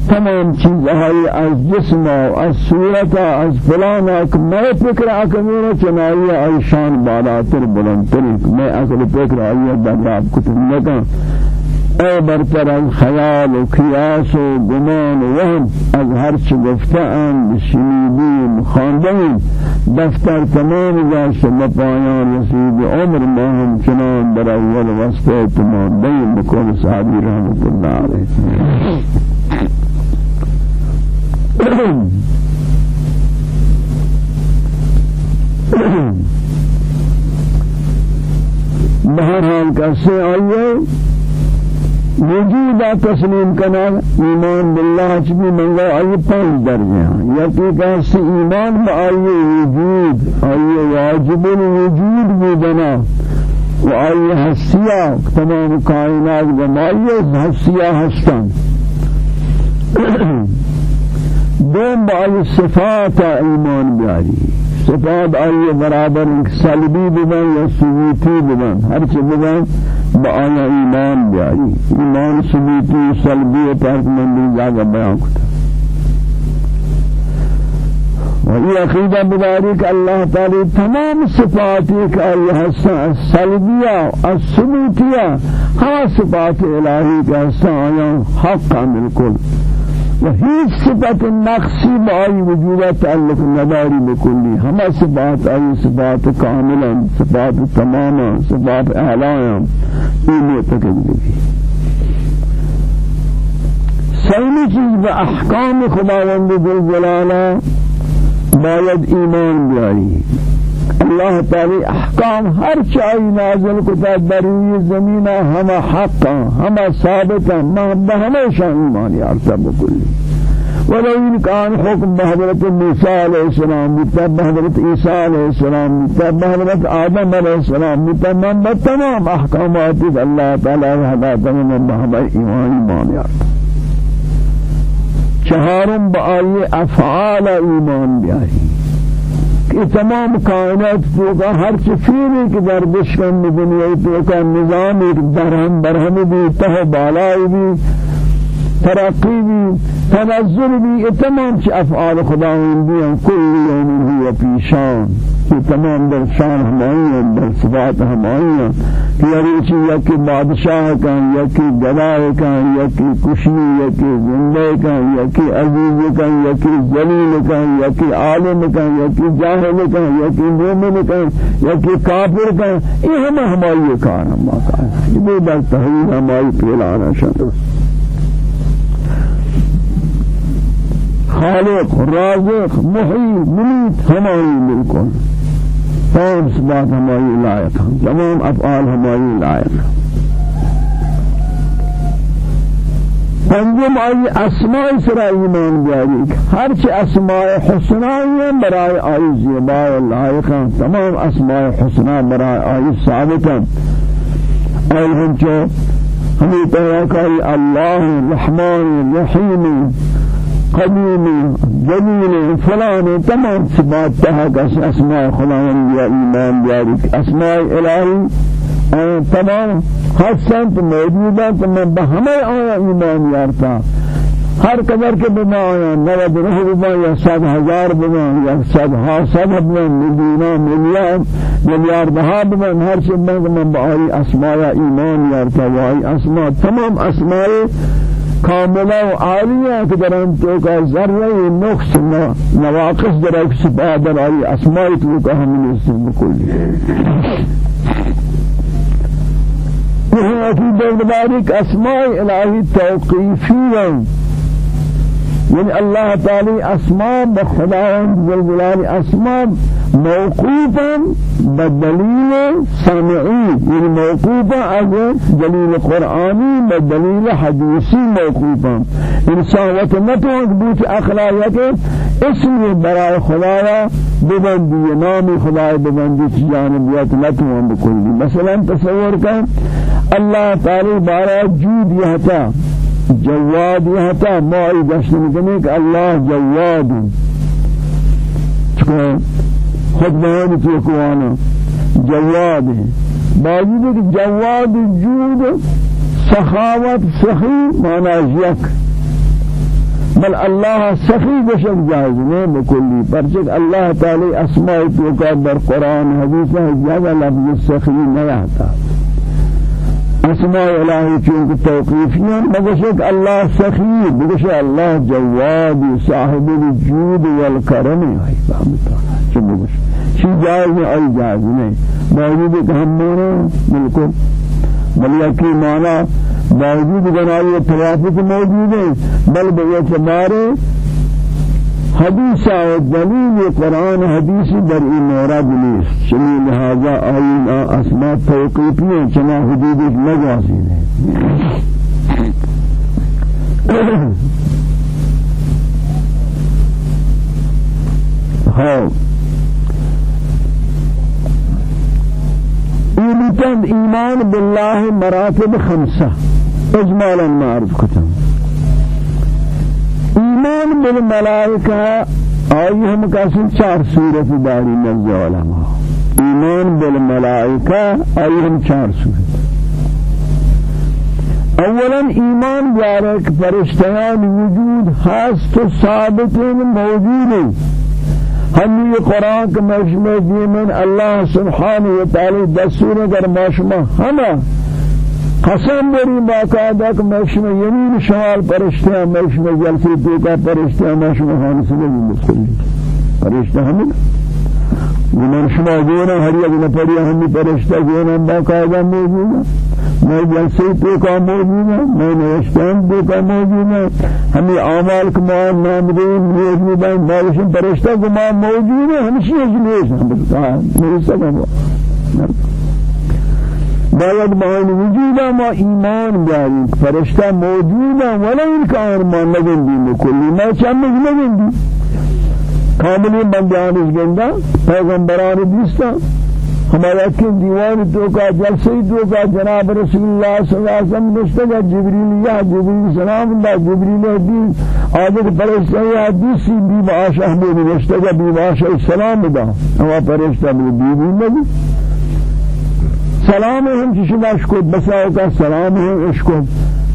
تمام چیز ہے از جسم از صورت از فلانا کہ میں فکر اکمیرا چنائی ایشان بالاتر بلندتر. میں اصل فکر آئی دریاب کتن نکا اے برتر از خیال و قیاس و گمان و وهم. از هر چه گفتن شنیدیم خواندیم. دفتر تمام جاش پایان رسید. عمر ما چنان در اول وسط تمام دیم. بکل صحابی رحمت الله علیه. بہرحال کیسے آئیے وجود تسلیم کنا ایمان بالله چبی منگا آئی پانچ درجے ہیں یکی کہسی ایمان با آئی وجود آئی واجب الوجود بھی بنا و آئی حسیہ تمام کائنات بمائی حسیہ ہستن دوم با صفات ایمان بیاری. صفات آئی برابر سلبی ببن یا سبوتی ببن. ہر چی ببن با آیا ایمان بیاری. ایمان سبوتی سلبی ترک مندی جاگا بیان کتا. وہی عقیدہ بداری کہ اللہ تعالی تمام آئی حسن السلبیہ السبوتیہ ہاں صفات الہی کہ حسن آیا حقا بالکل وهيج صفة النقصي بأي وجودة تعلق نداري بكلي هما صفات أي صفات كاملا صفات تماما صفات أعلايا إيه تكذب سيني چیز بأحكام خداوند ذل جلاله باید ایمان بیاری. اللہ تعالی احکام ہر چاہی نازل کتا بروی زمینہ ہما حقا ہما ثابتا بہمیشہ ایمان یارتا بکلی. ولو ان كان حكم بحضرت موسى عليه السلام بتا بحضرت عيسى عليه السلام بتا بحضرت آدم عليه السلام بتا من تمام احکامات اللہ تعالی ہدایت من بہما ایمان ایمان یارتا چهارم بآئی افعال ایمان بیاری. کہ تمام کائنات تو کا ہر چیز کہ در بشکن دنیا تو کا نظام ایک درہم برہم بھی تہ بالائی بھی ترقی بھی تنزل بھی تمام چی افعال خداوندی ہیں کل یوم ہوا پیشان. یہ تمام در شان ہمائی ہیں در صفات ہمائی ہیں کہ یعنی چی؟ یکی بادشاہ کن یکی گواہ کن یکی کشنی یکی زندے کن یکی عزیز کن یکی جلیل کن یکی عالم کن یکی جاہل کن یکی مومن کن یکی کافر کن یہ ہمائی کان ہما کان. یہ در تحویل ہمائی پیلانا خالق رازق محی ممیت ہماری بالکل تمام صفات ہماری لائق تمام افعال ہماری لائق پنجم آئی اسماء سرا ایمان بیاری ہر چی اسماء حسنائی برای آئی زیبا لائق ہیں تمام اسماء حسنا برای آئی ثابت ہیں اور ہم چو ہمیں پیدا اللہ رحمان رحیم. قديم جميل فلان تمام صفات تحت أسماء خداوند يا ایمان بیارک أسماء الهی تمام. حسنت موجودات من بہمے آیا ایمان یارتا. ہر قدر کے بنا آیا. نود روح بنا یا سات ہزار بنا یا سات ہاں سات بنا ملینا ملیان ملیار بہا بنا ہر سے من بآئی اسماء ایمان یارتا وائی اسماء. تمام اسماء کاملا و عالیہ کہ در انتو کا ذرہ نقص نواقص در ایک سبا در آئی اسمائی تو کا ہمیں اسم بکلی. یہ عقیدہ مبارک اسماء الہی توقیفی یعنی اللہ تعالی اسماء بخداوند جل اسماء موقوفا بدلیل سمعی. یعنی موقوفا از دلیل قرآنی بدلیل حدیثی موقوفا. انسانت نتوانک بوت اخلاقیت اسمی برای خدایا ببندی نامی خدای ببندی چی جانبیت نتوان بکلی مثلا تصور کن اللہ تعالی بارا جود یہتا جواد یہتا مائی دشت نکنے کہ اللہ جواد چکہ خود بیان تو کوانا جواد باوجود کہ جواد جود سخاوت سخی معنی یک. بل اللہ سخی بشک جائز نہیں بکلی پرچک اللہ تعالی اسماء تو کا در قرآن حدیث ہے زیادہ لفظ سخی نہیں آتا اسماء الہی چونکہ توقیفیاں مگشک اللہ سخی بگشک اللہ جواد صاحب الجود والکرم ہے چی بگشک چی جائز نہیں ای جائز نہیں موجود کہ ہم مونا بالکل بل یکی معنی باوجود بنائی توافق موجود ہے بل باعتبار حدیث و دلیل قرآن حدیث در این مورد نیست. چنین لہذا آئین اسماء توقیفی ہیں چنا حدود مجازی ہیں ہاں ایمان بالله مراتب خمسه. اجمالا معرف کتم. ایمان بالملائکه آئی ہم کسی چار صورت داری نزد علماء۔ ایمان بالملائکه آئی ہم چار صورت اولا ایمان بیاره که فرشتیان وجود هست و ثابت موجود ہم یہ قرآن کے مجمع دیمن اللہ سبحانہ وتعالی دستور اگر ماشما ہما قسم بری باقاعدہ کہ مشمع یمین شمال پرشتے ہیں مشمع جلسی دیکھا پرشتے ہیں مشمع خانس میں مستقلی پرشتے ہمیں گناہ شما گونا ہر یک نفری ہمی پرشتہ گونا باقاعدہ موجود ہے میں جلسے تو کا موجود ہے میں نوشتان کا موجود ہے ہمیں اعمال کمان نامدین موجود ہے مالشن پرشتہ کمان موجود ہے ہمشی اجلیس ہم بتا میرے سکم باید باین وجودا ما ایمان بیاری فرشتہ موجود ہے ولا انکار ما نگندی مکلی ما چمک نگندی کاملی بندیانش گندہ پیغمبران دیستا ہمارا کہ دیوان تو کا جلسے تو کا جناب رسول اللہ صلی اللہ علیہ وسلم مستجا جبریل یا جبریل سلام اللہ جبریل دین آدھر پرشتہ یا دیسی بی باش احمد مستجا بی باش سلام دا پرشتہ بی بی بی نبی سلام ہم چشم اشکو بساو کا سلام ہے اشکو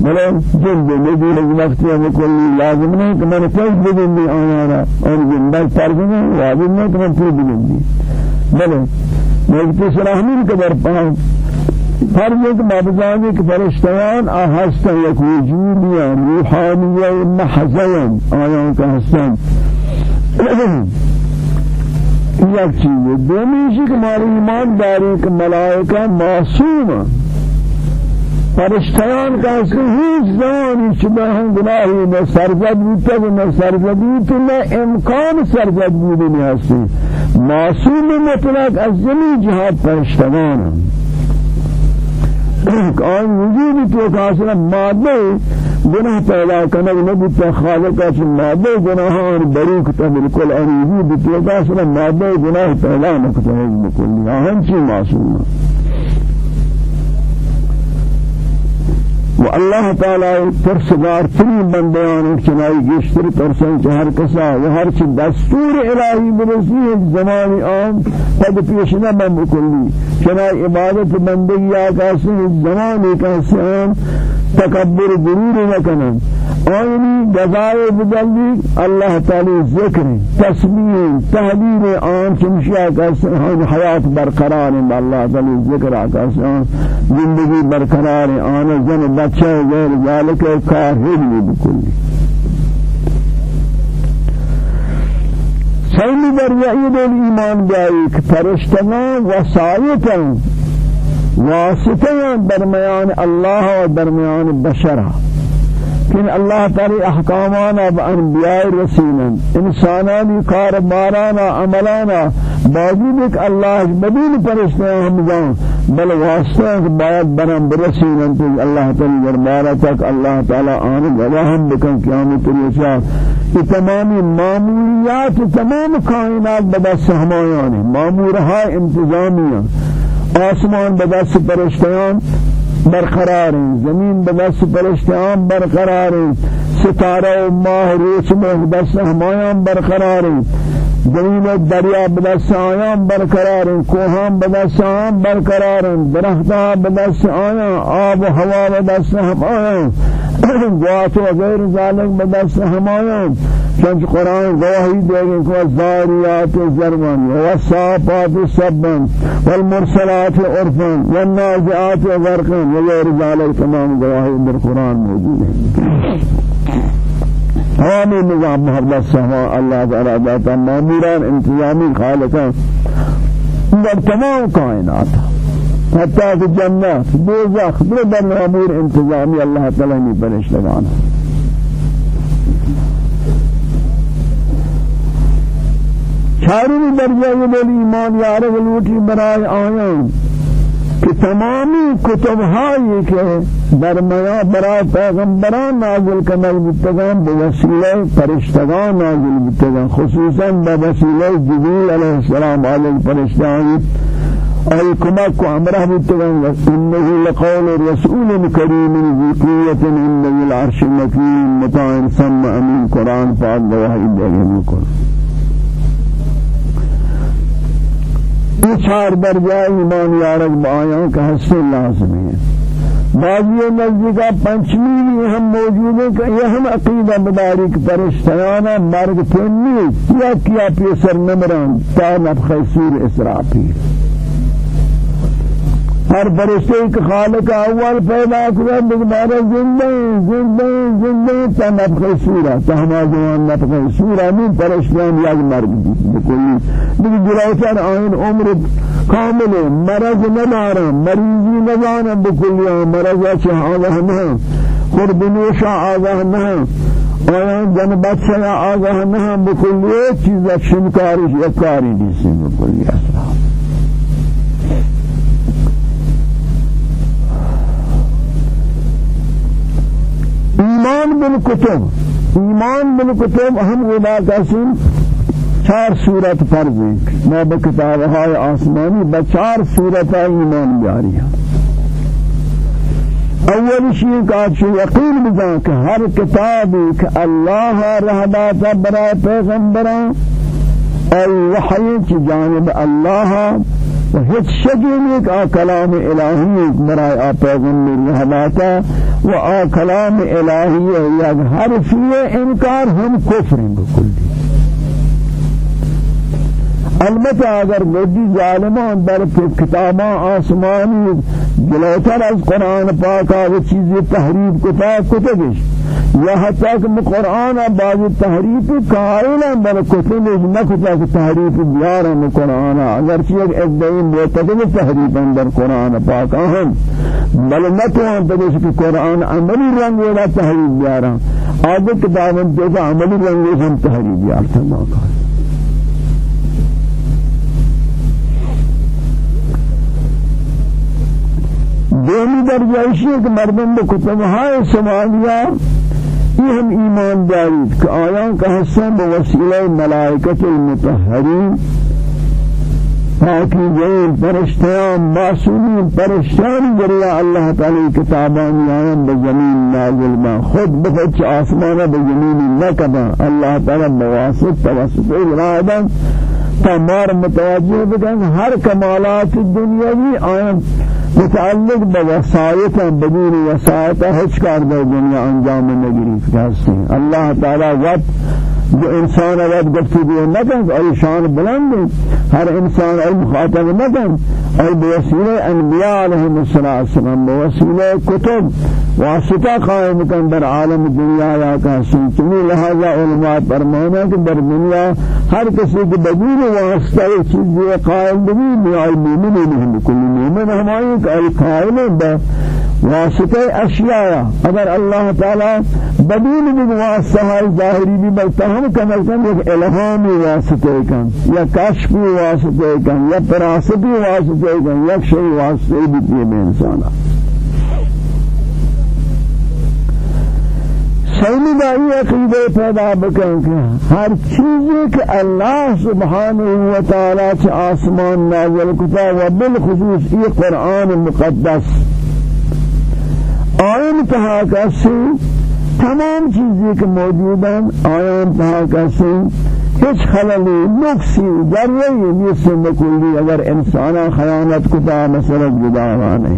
بلے جن دے نبی لگی وقتی ہمیں کلی لازم نہیں کہ میں نے کیس بدن دی آنا اور جن. بل ترجمہ واجب نہیں کہ میں پھر بدن دی بلے ملک سلاحمین کے در پاہم فرض ایک مابزانی کہ فرشتیان آہستن یک وجودیان روحانیان محضیان آیان کا حسن یک چیز دومیشی کہ ماری ایمان داری کہ ملائکہ معصوم فرشتیان اس کو ہیچ زمانی چبہ ہم گناہی نہ سرزد بودتا نہ سرزد بودتا نہ امکان سرزد بودی نہیں ہستی معصوم مطلق از جمی جهات فرشتگان آن وجود تو کاسنا ماده گناه پیدا کنه نبود خالق چه ماده گناهان بری کتا بالکل وجود تو کاسنا ماده گناه پیدا نکتا بالکل آن چی معصوم. و اللہ تعالی پرسگار تری بندیان چنائی گشتر پرسن کہ ہر کسا و ہر چی دستور الہی برسی زمانی آم پد پیشنا من بکلی چنائی عبادت بندگی آکا زمانی کسی آم تکبر غرور نکنن آئینی جزائے بدلی اللہ تعالی ذکر تسبیح تحلیل آن چمشیا کا ہم حیات برقرار اللہ تعالی ذکر آکا زندگی برقرار آن زن بچہ غیر ذالک نہیں بکلی سیمی در یعید الایمان جائی کہ فرشتگان وسائطاً واسطه درمیان الله و درمیان بشر کہ اللہ تعالی احکامانا با انبیاء رسیلن انسانانی کار بارانا عملانا باوجود ایک اللہ بدون پرشتے ہم جان. بل واسطہ باید بنام برسیلن تو اللہ تعالی دربارہ تک اللہ تعالی آن گواہم بکن قیامت ریشا یہ تمامی معمولیات تمام کائنات بدست ہمایان معمورها انتظامیہ آسمان به دست پرشتیان برقرار زمین به دست پرشتیان برقرار ستاره و ماه روچ مهدس همایان برقرار زمین دریا بدست آیان برقرار کوهان بدست آیان برقرار درختان بدست آیان آب و هوا بدست هم آیان جوات و غیر ذالک بدست هم آیان چنچ قرآن گواہی دے گے کہ الزاریات زرمن والصافات سبن والمرسلات عرفا والنازعات غرقا وغیر ذالک تمام گواہی در قرآن موجود ہے تمام نظام محبت سہوا اللہ تعالی داتا ماموران انتظامی خالقا در تمام کائنات حتی کہ جنت دوزخ دو در مامور انتظامی اللہ تعالی نے پرش لگانا چاروں درجہ یہ ایمان یار ولوٹی برائے آیان کہ تمامی کتب ہائی کہ درمیا برای پیغمبران نازل کنل بتگان بوسیلہ فرشتگان نازل بتگان خصوصا بوسیلہ جبریل علیہ السلام علیہ فرشتگان أي كما كأمره بتغن إنه لقول رسول كريم ذي قوة عند العرش المكين مطاع ثم أمين قرآن فعل وحي إليه القرآن یہ چار درجہ ایمان یارک بآیاں کا حصہ لازم ہے بعضی نزدیکا پنچمی بھی ہم موجود ہیں کہ یہ ہم عقیدہ بداری کہ پرشتیانا مرگ تنی کیا کیا پیسر نمران تا نفخ سور اسرافی۔ ہر فرشتے کے خالق اول پیدا کیا دوبارہ زندہ زندہ زندہ تنفخ سورہ تہما جوان نفخ سورہ من فرشتان یک مرگ بکلی۔ دیکھ جلوتر آئین عمر کامل مرض ندارا مریضی ندارا بکلی مرض اچھا آگاہ نہ خربنوشا آگاہ نہ آیان جنبت سے آگاہ نہ بکلی چیز اکشن کارش یک کاری نیسی بکلی اسلام ایمان بالکتب ایمان بالکتب ہم ودا قسم چار صورت فرض ہیں۔ میں بکتاب های آسمانی بچار صورت ایمان بیاری اول شيء قال شو يقين بذلك هر كتاب الله رهبات برا پیغمبران اي وحي جانب الله و هیچ شکی نیک آ کلام الہی برای آ پیغمبر رحمتا و آ کلام الہی یک حرفی انکار ہم کفر بکلی البته اگر مدی ظالمان در کتابان آسمانی جلوتر از قرآن پاک و چیزی تحریف کتا کتبش یا حتی کہ قرآن بعض تحریف قائلا بل کتب نہ کتا کہ تحریف بیار ہے قرآن. اگر چیز ایک دین معتقد تحریف اندر قرآن پاک ہم بل تو ہم کہ قرآن عملی رنگ والا تحریف بیار آگے کتابوں کے عملی رنگ ہم تحریف بیار تھا دومی درجہ ہے کہ مردم کو کتب ہائے سمالیہ یہ ہم ایمان دارید کہ آیان کا حسن بوسیلہ ملائکت المتحرین تاکہ جین پرشتیان معصومین پرشتیان ذریعہ اللہ تعالی کتابان آیان بزمین نازل با خود بخد آسمان بزمین نکبا اللہ تعالی بواسط توسط الرائدہ تمار متوجہ بکن. ہر کمالات دنیاوی آیان متعلق بوسائط بدون وسائط هیچ کار در دنیا انجام نگیری کسی الله تعالی وقت جو انسان وقت گفتگو نکن آی شان بلند ہر انسان آی مخاطب نکن آی بوسیلہ انبیاء علیہ السلام بوسیلہ کتب. واسطہ قائم کن در عالم دنیا یا کسی. چمی لہذا علماء فرمانا کہ در دنیا ہر کسی کے بدون واسطہ ایک چیز قائم بھی نیائی مومن نہیں کل مومن ہمائی کہ آی قائم با واسطہ اشیاء. اگر اللہ تعالی بدون بھی واسطہ ظاہری بھی بلتا ہم کمل کن ایک الہامی واسطہ کن یا کشفی واسطہ کن یا پراستی واسطہ کن یا شئی واسطہ بھی پیے میں انسانا سیمی دائی عقیدے پیدا بکن کہ ہر چیزی کہ اللہ سبحانہ وتعالی چھ آسمان نازل کتا و بالخصوص یہ قرآن مقدس آئین کہا کسی تمام چیزی که موجودن آیان تها کسی هیچ خللی نقصی ذریعی نیست بکلی اگر انسان خیانت کتا مسئلہ جداوانے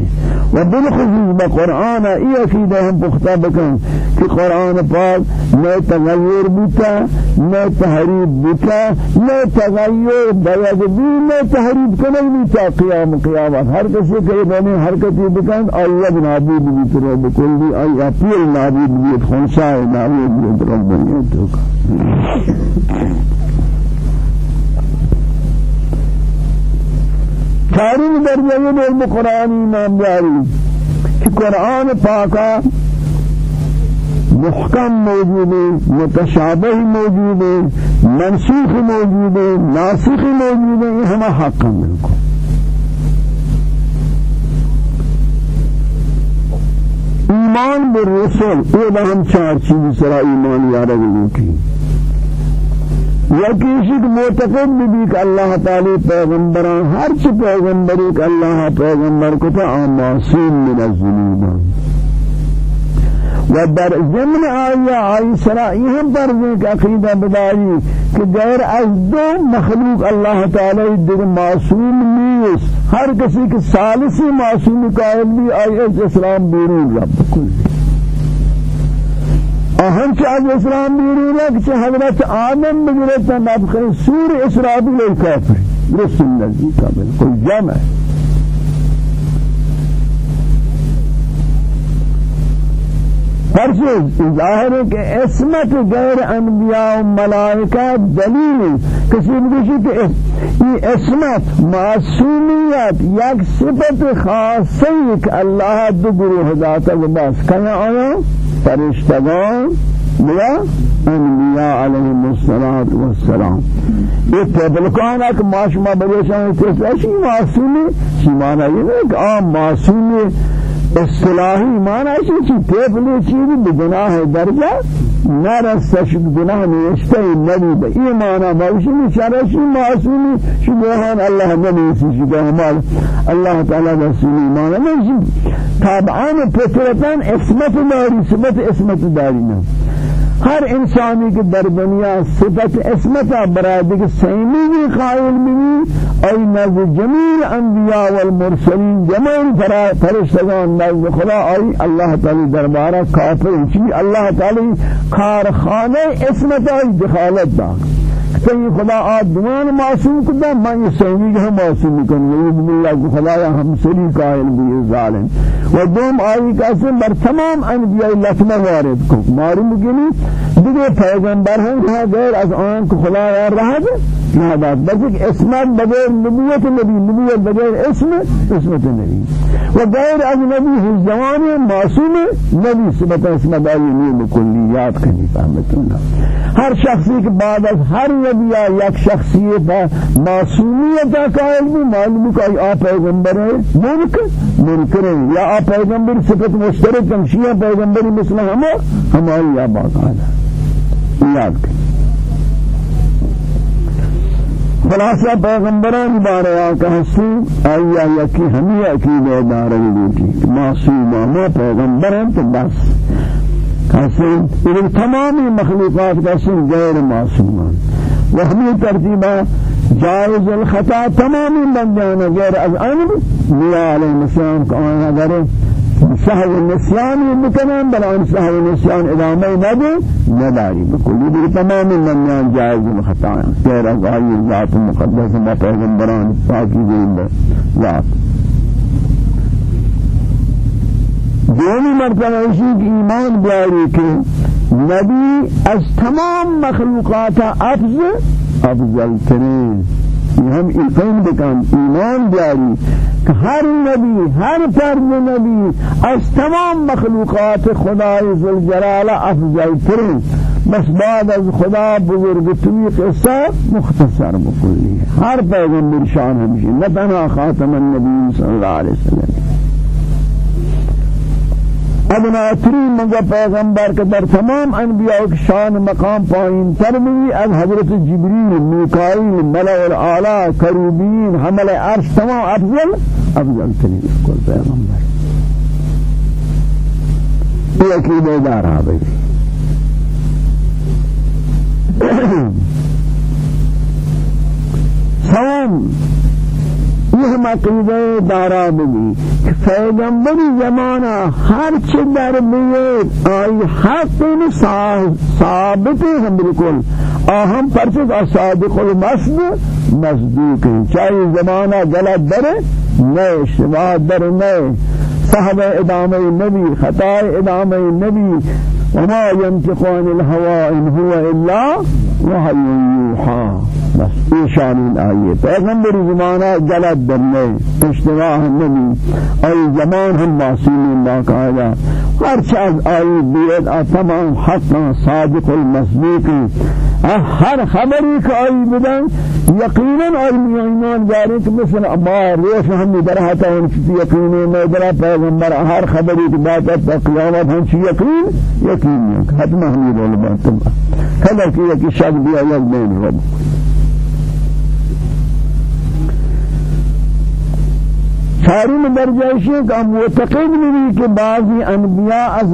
و بالخصوص بقرآن ای عقیدہ ہم پختہ بکن کہ قرآن پاک نئے تغیر بوتا نئے تحریب بوتا نئے تغیر بیاد بھی نئے تحریب کنگ بوتا قیام قیامت. ہر کسی کہ بنے حرکتی بکن آئیہ نابود بیتر بکلی آئیہ پیل نابود بیت خونسا نابود بیت رب بنیت چارین درجه علم قرآنی نام جاری کہ قرآن پاکا محکم موجود ہے متشابہ موجود ہے منسوخ موجود ہے ناسخ موجود ہے یہ ہمیں حق ملکو ایمان بالرسول یہ ہم چار چیز سرا ایمان یارہ گلوٹی کہ معتقد بھی کہ اللہ تعالی پیغمبران ہر چی پیغمبری کہ اللہ پیغمبر کو تا معصوم من الذنوب و در ضمن آیا آئی سرائی ہم پر ذکر عقیدہ بداری کہ غیر از دو مخلوق اللہ تعالی در معصوم نیست ہر کسی کے ثالثی معصوم قائل بھی آئی اسلام بیرون رب کلی اہم چاہت اسلام بیرون ہے کہ حضرت آدم بگرتا نبخ سور اسرابیل الکافر رسول نزدی کا بالکل جمع فرشت ظاہر ہے کہ اسمت غیر انبیاء و ملائکہ دلیل کسی بگوشی کہ یہ اسمت معصومیت یک صفت خاصی کہ اللہ دو گروہ ذاتا بس کیا آیا۔ فرشتگان یا انبیاء علیهم الصلاة والسلام. یہ تبلکان ہے کہ معاشمہ بریشان ہے شی معصومی؟ شی معنی یہ نہیں کہ عام معصومی. اصطلاحی معنی ہے کہ تبلی چیزی بگناہ درجہ نرسش گناہ نیشتے نبی با ایمانا موشی شرشی معصومی شبهان اللہ نبی سی شبه اللہ تعالی رسولی ایمانا نیشی تابعان پترتان اسمت داری صفت اسمت داری نا ہر انسانی کے در دنیا صفت اسمت برای کہ سیمی بھی قائل بھی ای نزد جمیل انبیاء والمرسلین جمیل فرشتگان نزد خدا ای اللہ تعالی دربارہ کافر چی؟ اللہ تعالی کارخانه اسمت ای دخالت دار کئی خدا آدمان معصوم کتا من یہ سہمی کہ ہم معصوم کن نعوذ باللہ کہ خدا یا ہم سری قائل بھی ظالم. و دوم آئی کیسے بر تمام انبیاء لکمہ وارد کو معلوم کنی دیگه پیغمبر ہیں کہا غیر از آن کو خدا یا رہا دے نہ بس ایک اسمت بغیر نبوت نبی نبوت بغیر اسم اسمت نبی. و غیر از نبی زمان معصوم نبی صفت اسمت آئی نیم کلیات کنی فهمت اللہ ہر شخصی کے بعد از ہر نبی یک شخصیت معصومیت قائل بھی معلوم کہ آپ پیغمبر ہے ملک؟ منکر ہے یا آپ پیغمبر صفت مشترک ہم شیعہ پیغمبری مثل ہم ہماری یا باقاعدہ یاد کریں خلاصہ پیغمبران بارے آقا حسی آیا یکی ہمی عقیدہ دارے لیتی معصوم ما پیغمبر ہیں تو بس حسین تمامی مخلوقات سن غیر معصومان. وهمي ترتيبا جائز الخطا تمام بندان غير از آن نبي عليه السلام كان اگر سهو النسيان بکنن بل آن سهو النسيان ادامه نده نداری بکلی دیگه تمام بندان جائز الخطا غير از آئی ذات مقدس ما پیغمبران پاکی دین ذات. دومی مرتبہ اسی ایمان بیاری کہ نبی از تمام مخلوقات افضل افضل ترین. ہم یقین بکن ایمان بیاری کہ ہر نبی ہر فرد نبی از تمام مخلوقات خدای ذوالجلال افضل ترین. بس بعد از خدا بزرگ توی قصہ مختصر بکلی ہر پیغمبر شان ہمشی نہ تنها خاتم النبی صلی اللہ علیہ وسلم. ادنا ترین منگا پیغمبر کے در تمام انبیاء کے شان مقام پائیں تر بھی از حضرت جبریل میکائیل ملع الأعلا کروبین حمل عرش تمام افضل افضل ترین اس پیغمبر. یہ عقیدہ دار ہے بھائی سوام یہ مقیدہ دارا بھی پیغمبری زمانہ ہر چی در بیت آئی حق ثابت ہم بالکل آہم پرچک صادق المسد مصدوق چاہیے زمانہ غلط در نئے شباہ در نئے صحب ادام النبی خطا ادام النبی وما ينطق عن الهوى إن هو إلا وحي يوحى بس این آیه پیغمبر زمانہ جلد درنے اشتباہ النبی ای زمان ہم معصوم باقاعدہ ہر چیز آئی بیت تمام حق صادق المصدوق۔ ہر خبری کا آئی بدن یقینا آئی ایمان جاری کہ مثل ما روش ہم درہتا ہم چیز یقینے میں درہ پیغمبر ہر خبری کی بات ہے قیامت ہم چی یقین؟ یقین حتما ہم یہ بول بات کذا کہ یک شک بھی آیا بین رب چارم درجہ ہے کہ معتقد بھی کہ بعضی انبیاء از